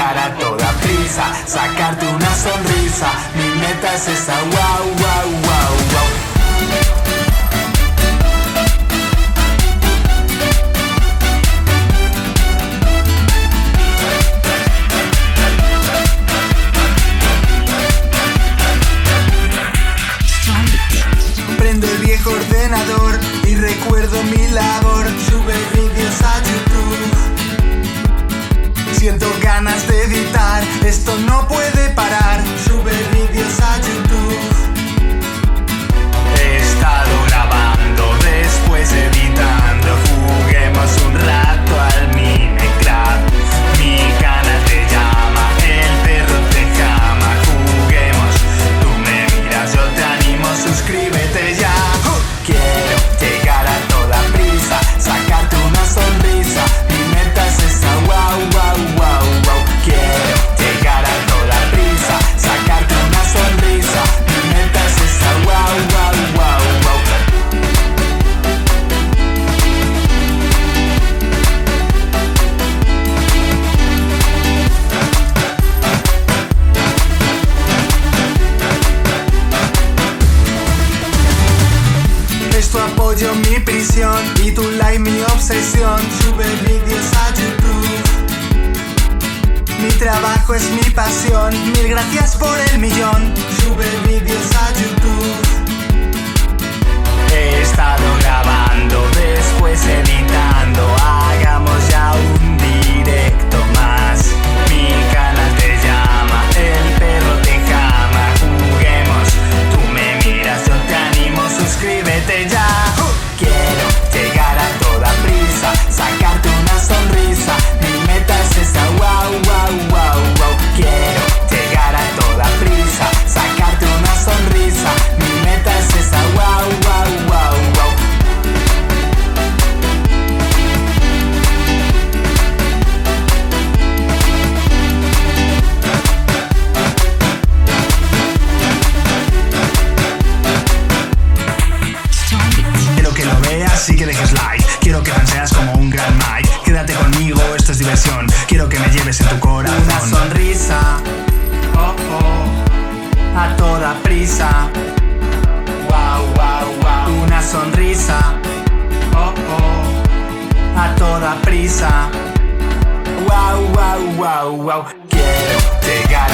llegar a toda prisa, sacarte una sonrisa. Mi meta es esa, wow, wow, wow, wow. Prendo el viejo ordenador y recuerdo mi labor. Apoyo mi prisión y tu like mi obsesión. Sube vídeos a YouTube. Mi trabajo es mi pasión. Mil gracias por el millón. Sube Quiero que seas como un gran Mike. Quédate conmigo, esto es diversión. Quiero que me lleves en tu corazón. Una sonrisa, oh oh, a toda prisa. Wow, wow, wow. Una sonrisa, oh oh, a toda prisa. Wow, wow, wow, wow. Quiero llegar